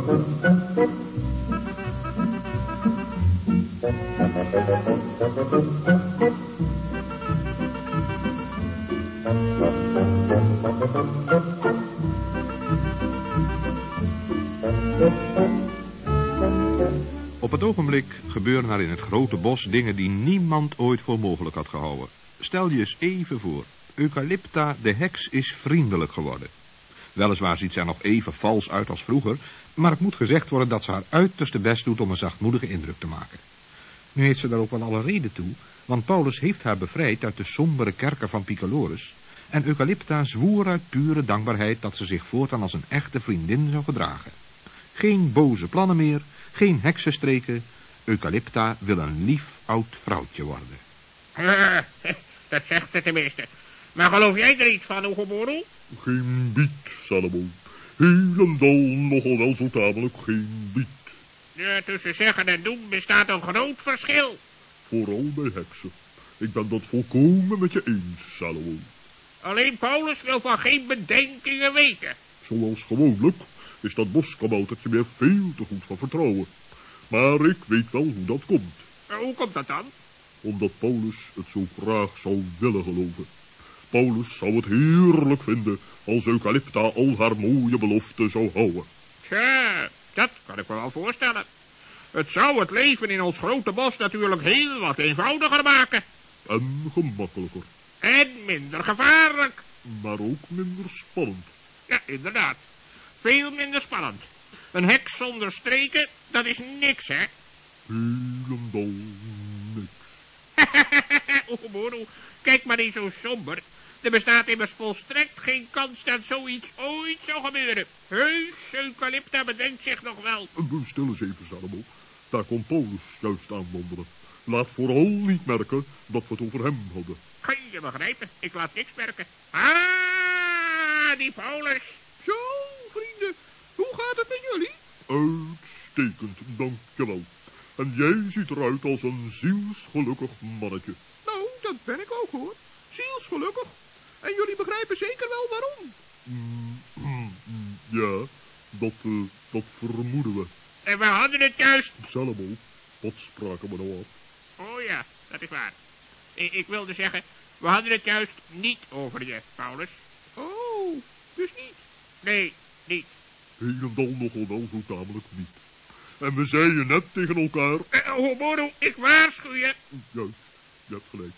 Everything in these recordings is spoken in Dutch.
Op het ogenblik gebeuren er in het grote bos dingen die niemand ooit voor mogelijk had gehouden. Stel je eens even voor. Eucalypta, de heks, is vriendelijk geworden. Weliswaar ziet zij nog even vals uit als vroeger, maar het moet gezegd worden dat ze haar uiterste best doet om een zachtmoedige indruk te maken. Nu heeft ze daar ook wel alle reden toe, want Paulus heeft haar bevrijd uit de sombere kerker van Picalorus, en Eucalypta zwoer uit pure dankbaarheid dat ze zich voortaan als een echte vriendin zou gedragen. Geen boze plannen meer, geen heksenstreken. Eucalypta wil een lief oud vrouwtje worden. dat zegt ze tenminste. Maar geloof jij er iets van, Oegeboru? Geen biet, Salomon. Helemaal nogal wel zo tamelijk geen biet. Ja, tussen zeggen en doen bestaat een groot verschil. Vooral bij heksen. Ik ben dat volkomen met je eens, Salomon. Alleen Paulus wil van geen bedenkingen weten. Zoals gewoonlijk is dat boskaboutertje weer veel te goed van vertrouwen. Maar ik weet wel hoe dat komt. hoe komt dat dan? Omdat Paulus het zo graag zou willen geloven. Paulus zou het heerlijk vinden als Eucalypta al haar mooie beloften zou houden. Tja, dat kan ik me wel voorstellen. Het zou het leven in ons grote bos natuurlijk heel wat eenvoudiger maken. En gemakkelijker. En minder gevaarlijk. Maar ook minder spannend. Ja, inderdaad. Veel minder spannend. Een hek zonder streken, dat is niks, hè? Helemaal niks. Oeh, kijk maar niet zo somber. Er bestaat immers volstrekt geen kans dat zoiets ooit zou gebeuren. Heus, Eucalypta bedenkt zich nog wel. Stil eens even, Salomo. Daar komt Paulus juist aanwandelen. Laat vooral niet merken dat we het over hem hadden. Kan je begrijpen? Ik laat niks merken. Ah, die Paulus. Zo, vrienden. Hoe gaat het met jullie? Uitstekend, dankjewel. En jij ziet eruit als een zielsgelukkig mannetje. Nou, dat ben ik ook hoor. Zielsgelukkig. En jullie begrijpen zeker wel waarom. Mm, mm, mm, ja, dat, uh, dat vermoeden we. En we hadden het juist... Salomo, wat spraken we nou af? Oh ja, dat is waar. Ik, ik wilde zeggen, we hadden het juist niet over je, Paulus. Oh, dus niet? Nee, niet. Helemaal nogal wel zo tamelijk niet. En we zeiden net tegen elkaar... Uh, Hobodo, ik waarschuw je. Juist, je hebt gelijk.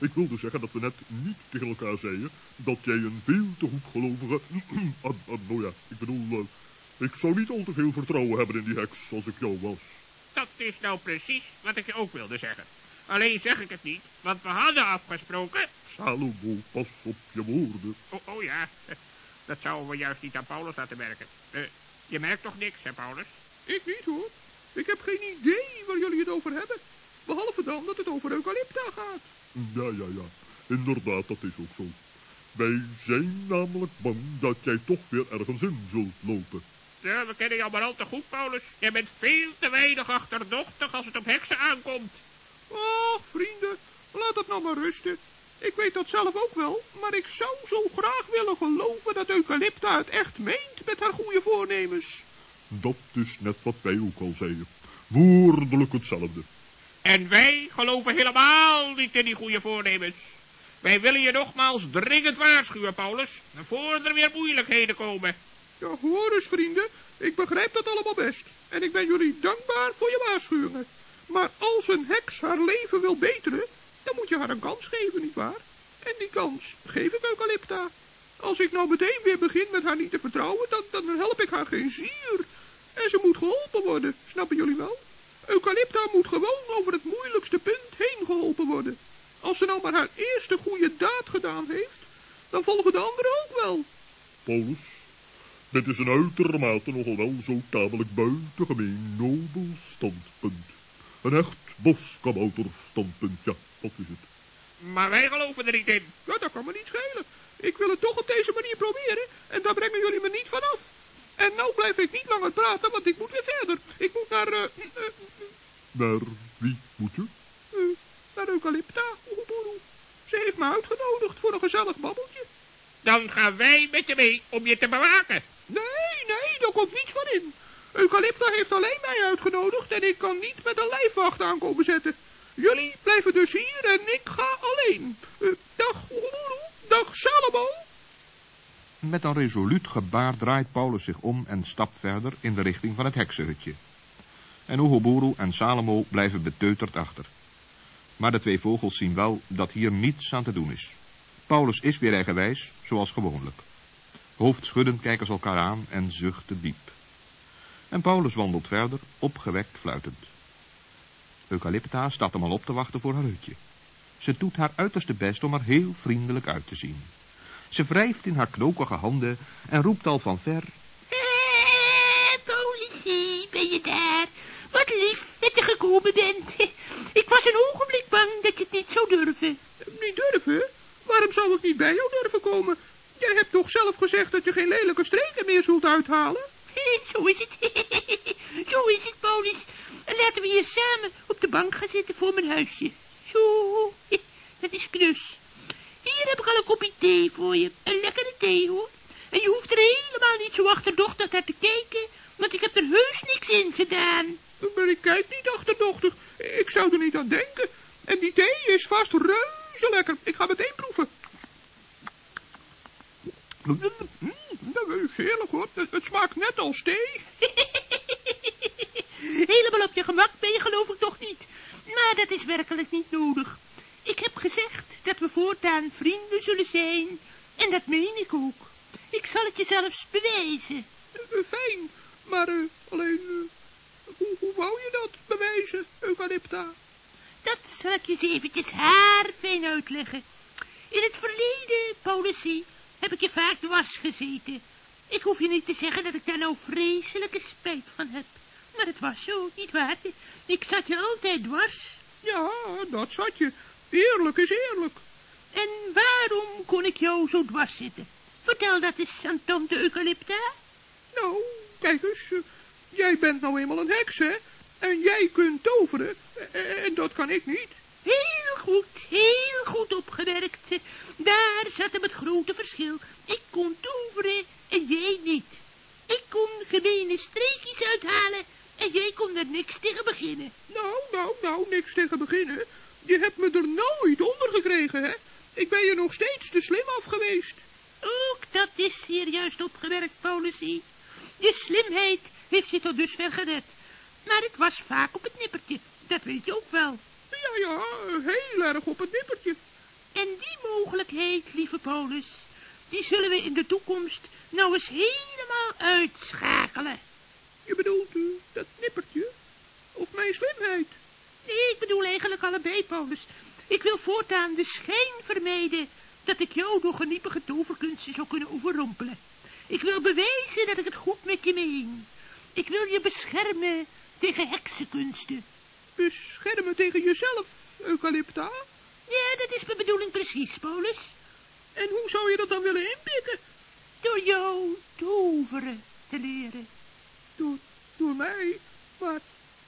Ik wilde zeggen dat we net niet tegen elkaar zeiden dat jij een veel te goed gelovige... ah, ah, nou ja, ik bedoel, uh, ik zou niet al te veel vertrouwen hebben in die heks als ik jou was. Dat is nou precies wat ik je ook wilde zeggen. Alleen zeg ik het niet, want we hadden afgesproken... Salomo, pas op je woorden. Oh, oh ja, dat zouden we juist niet aan Paulus laten merken. Uh, je merkt toch niks, hè, Paulus? Ik niet, hoor. Ik heb geen idee waar jullie het over hebben. Behalve dan dat het over Eucalypta gaat. Ja, ja, ja. Inderdaad, dat is ook zo. Wij zijn namelijk bang dat jij toch weer ergens in zult lopen. Ja, we kennen jou maar al te goed, Paulus. Jij bent veel te weinig achterdochtig als het op heksen aankomt. Ach, vrienden, laat het nou maar rusten. Ik weet dat zelf ook wel, maar ik zou zo graag willen geloven dat Eucalypta het echt meent met haar goede voornemens. Dat is net wat wij ook al zeiden. Woordelijk hetzelfde. En wij geloven helemaal niet in die goede voornemens. Wij willen je nogmaals dringend waarschuwen, Paulus, voor er weer moeilijkheden komen. Ja, hoor eens, vrienden, ik begrijp dat allemaal best. En ik ben jullie dankbaar voor je waarschuwingen. Maar als een heks haar leven wil beteren, dan moet je haar een kans geven, nietwaar? En die kans geef ik Eucalypta. Als ik nou meteen weer begin met haar niet te vertrouwen, dan, dan help ik haar geen zier. En ze moet geholpen worden, snappen jullie wel? Eucalypta moet gewoon over het moeilijkste punt heen geholpen worden. Als ze nou maar haar eerste goede daad gedaan heeft, dan volgen de anderen ook wel. Paulus, dit is een uitermate nogal wel zo tamelijk buitengemeen nobel standpunt. Een echt boskabouterstandpunt, ja, dat is het. Maar wij geloven er niet in. Ja, dat kan me niet schelen. Ik wil het toch op deze manier proberen en daar brengen jullie me niet vanaf. En nou blijf ik niet langer praten, want ik moet weer verder. Ik moet naar, uh, uh, Naar wie moet je? Uh, naar Eucalypta, Ze heeft me uitgenodigd voor een gezellig babbeltje. Dan gaan wij met je mee om je te bewaken. Nee, nee, daar komt niets van in. Eucalypta heeft alleen mij uitgenodigd en ik kan niet met een lijfwacht aankomen zetten. Jullie blijven dus hier en ik ga alleen. Uh, dag Oeroeroe, dag Salomo. Met een resoluut gebaar draait Paulus zich om en stapt verder in de richting van het heksenhutje. En Oegoburu en Salomo blijven beteuterd achter. Maar de twee vogels zien wel dat hier niets aan te doen is. Paulus is weer eigenwijs, zoals gewoonlijk. Hoofdschuddend kijken ze elkaar aan en zuchten diep. En Paulus wandelt verder, opgewekt fluitend. Eucalypta staat hem al op te wachten voor haar hutje. Ze doet haar uiterste best om er heel vriendelijk uit te zien. Ze wrijft in haar knokige handen en roept al van ver... Eh, politie, ben je daar? Wat lief dat je gekomen bent. Ik was een ogenblik bang dat je het niet zou durven. Niet durven? Waarom zou ik niet bij jou durven komen? Jij hebt toch zelf gezegd dat je geen lelijke streken meer zult uithalen? Zo is het. Zo is het, Polis. Laten we hier samen op de bank gaan zitten voor mijn huisje. Zo, dat is knus. Hier heb ik al een kopje thee voor je. Een lekkere thee, hoor. En je hoeft er helemaal niet zo achterdochtig naar te kijken, want ik heb er heus niks in gedaan. Maar ik kijk niet achterdochtig. Ik zou er niet aan denken. En die thee is vast reuze lekker. Ik ga meteen proeven. Mm, dat is heerlijk hoor. Het, het smaakt net als thee. Helemaal op je gemak ben je geloof ik toch niet. Maar dat is werkelijk niet nodig. Ik heb gezegd dat we voortaan vrienden zullen zijn. En dat meen ik ook. Ik zal het je zelfs bewijzen. Uh, fijn, maar uh, alleen, uh, hoe, hoe wou je dat bewijzen, Eucalypta? Dat zal ik je eens eventjes haarfijn uitleggen. In het verleden, Policy, heb ik je vaak dwars gezeten. Ik hoef je niet te zeggen dat ik daar nou vreselijke spijt van heb. Maar het was zo, niet waar? Ik zat je altijd dwars. Ja, dat zat je. Eerlijk is eerlijk. En waarom kon ik jou zo dwars zitten? Vertel dat eens aan tante Eucalypta. Nou, kijk eens. Jij bent nou eenmaal een heks, hè? En jij kunt toveren. En dat kan ik niet. Heel goed, heel goed opgewerkt. Daar zat hem het grote verschil. Ik kon toveren en jij niet. Ik kon gemene streekjes uithalen en jij kon er niks tegen beginnen. Nou, nou, nou, niks tegen beginnen. Je hebt me er nooit onder gekregen, hè? Ik ben je nog steeds te slim af geweest. Ook dat is juist opgewerkt, Policy. Je slimheid heeft je tot dusver gered. Maar het was vaak op het nippertje, dat weet je ook wel. Ja, ja, heel erg op het nippertje. En die mogelijkheid, lieve Polis, die zullen we in de toekomst nou eens helemaal uitschakelen. Je bedoelt uh, dat nippertje? Of mijn slimheid? Nee, ik bedoel eigenlijk allebei, Paulus. Ik wil voortaan de schijn vermijden dat ik jou door geniepige toverkunsten zou kunnen overrompelen. Ik wil bewijzen dat ik het goed met je meen. Ik wil je beschermen tegen heksenkunsten. Beschermen tegen jezelf, Eucalypta? Ja, dat is mijn bedoeling precies, Paulus. En hoe zou je dat dan willen inpikken? Door jou toveren te leren. Door, door mij? Maar,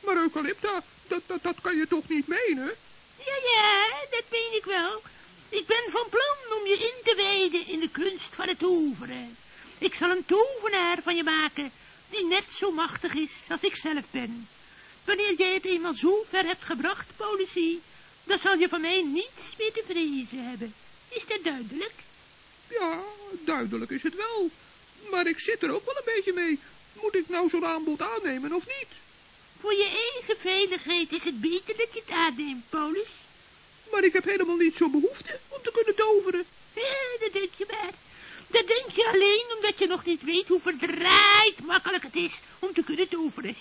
maar Eucalypta, dat, dat, dat kan je toch niet menen? Ja, ja, dat meen ik wel. Ik ben van plan om je in te wijden in de kunst van het toveren. Ik zal een tovenaar van je maken, die net zo machtig is als ik zelf ben. Wanneer jij het eenmaal zo ver hebt gebracht, Policy, dan zal je van mij niets meer te vrezen hebben. Is dat duidelijk? Ja, duidelijk is het wel. Maar ik zit er ook wel een beetje mee. Moet ik nou zo'n aanbod aannemen of niet? Voor je eigen veiligheid is het beter dat je het aanneemt, Paulus. Maar ik heb helemaal niet zo'n behoefte om te kunnen toveren. Ja, dat denk je maar. Dat denk je alleen omdat je nog niet weet hoe verdraaid makkelijk het is om te kunnen toveren.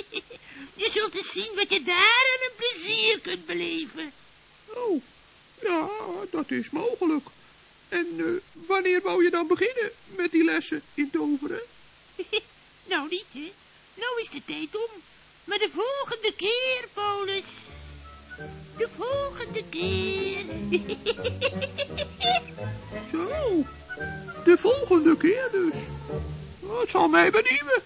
je zult eens zien wat je daar aan een plezier kunt beleven. Oh, ja, dat is mogelijk. En uh, wanneer wou je dan beginnen met die lessen in toveren? nou niet, hè. Nou is de tijd om. Maar de volgende keer, Paulus. De volgende keer. Zo, de volgende keer dus. Het zal mij benieuwen.